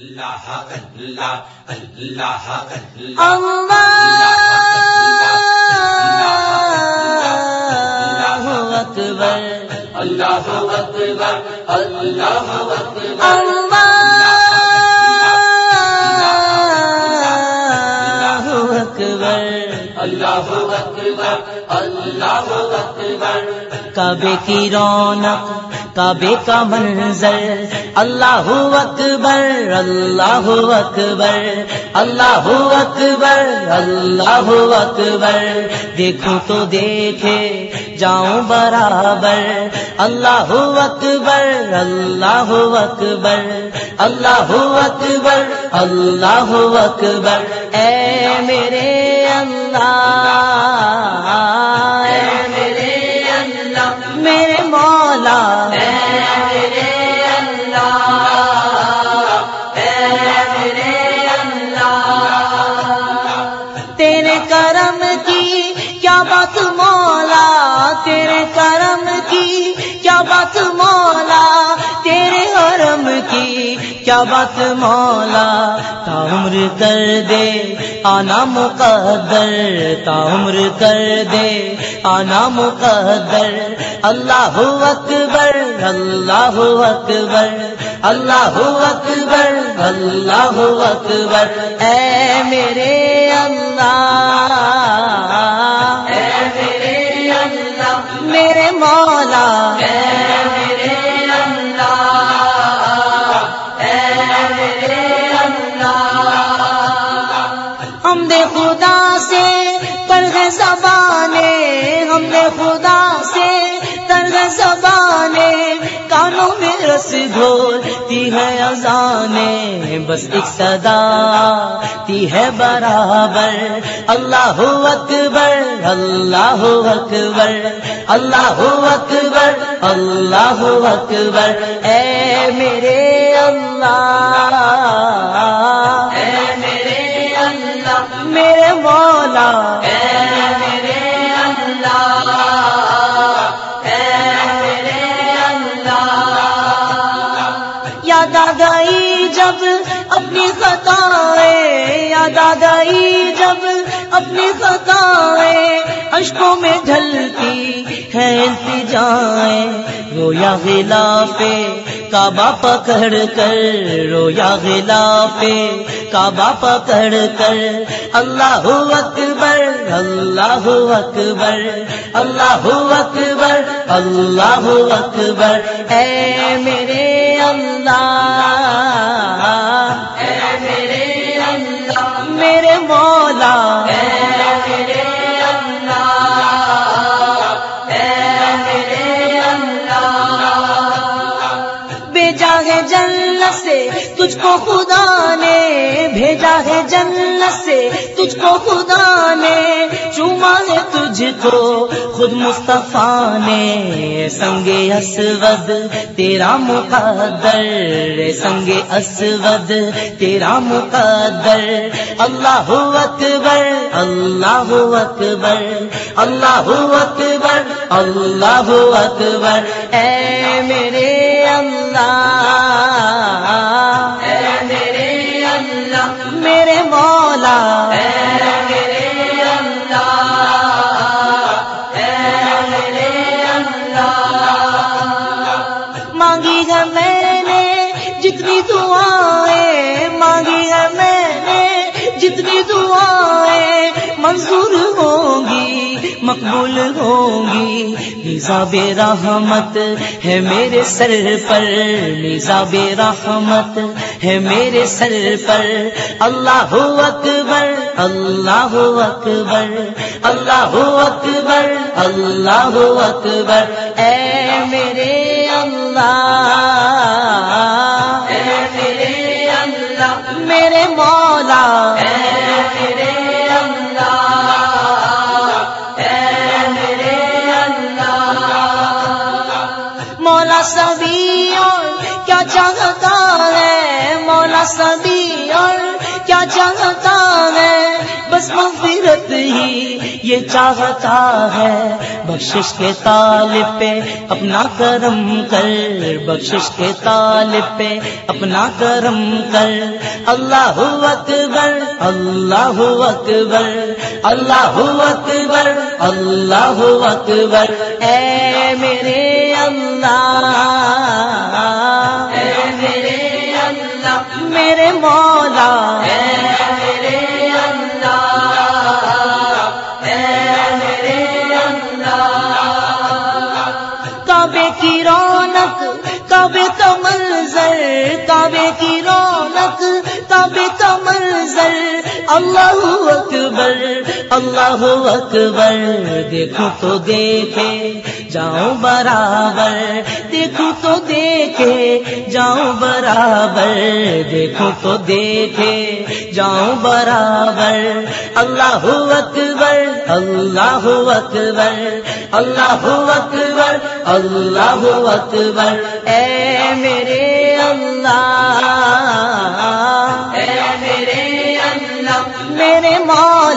اللہ اللہ اکبر اللہ اکبر اللہ. اکبر اللہ. اکبر اللہ. اکبر کعبے کی رونق کعبے کا منظر۔ اللہ اکبر اللہ اکبر اللہ اکبر اللہ اکبر۔ دیکھوں تو دیکھے، جاؤں برابر۔ اللہ اکبر اللہ اکبر۔ اللہ اکبر اللہ اکبر۔ اے میرے اللہ۔ بات مولا، تیرے حرم کی کیا بات مولا؟ تا عمر کر دے، آنا مقدر، تا عمر کر دے، آنا مقدر، اللہ اکبر اللہ اکبر اللہ اکبر اللہ اکبر، اے میرے اللہ میرے مولا ہم دے خدا سے طرز زبانے ہم دے خدا سے۔ طرز زبانے کانوں میں رس گھولتی ہے ازانے بس ایک صدا تی ہے برابر۔ اللہ اکبر اللہ اکبر اللہ اکبر اللہ اکبر۔ اے میرے اللہ اے میرے اللہ میرے مولا یاد گئی جب اپنی خطائیں یاد آ گئی جب اپنی خطائیں اشکوں میں ڈھلتی ہے التجائیں رویا غلا پہ کعبہ پکڑ کر، رویا غلا پہ کعبہ پکڑ کر۔ اللہ اکبر اللہ اکبر اللہ اکبر اللہ اکبر۔ اے میرے اللہ میرے اللہ میرے مولا سے تجھ کو خدا نے بھیجا ہے جنت سے، تجھ کو خدا نے چوما ہے تجھ کو۔ خود مصطفیٰ نے سنگ اسود، تیرا مقدر، سنگ اسود، تیرا مقدر۔ اللہ اکبر اللہ اکبر اللہ اکبر اللہ اکبر۔ اے میرے جتنی دعائیں منظور ہوں گی مقبول ہوں گی نظاب رحمت ہے میرے سر پر نظاب رحمت ہے میرے سر پر۔ اللہ اکبر اللہ اکبر اللہ اکبر اللہ اکبر۔ اے میرے اللہ سبھی اور کیا چاہتا ہے؟ مولا سبھی اور کیا چاہتا ہے؟ بس مغفرت ہی یہ چاہتا ہے۔ بخشش کے طالب پہ اپنا کرم کر۔ بخشش کے طالب پہ اپنا کرم کر۔ اللہ اکبر اللہ اکبر اللہ اکبر اللہ اکبر۔ اے میرے اللہ میرے مولا کعبے کی رونق کعبے کا منظر کعبے کی رونق کعبے کا منظر۔ اللہ اکبر اللہ اکبر۔ دیکھو تو دیکھے، جاؤ برابر۔ دیکھو تو دیکھے، جاؤ برابر۔ دیکھو تو دیکھے، جاؤ برابر۔ اللہ اکبر اللہ اکبر۔ اللہ اکبر اللہ اکبر۔ اے میرے اللہ۔ میرے ماں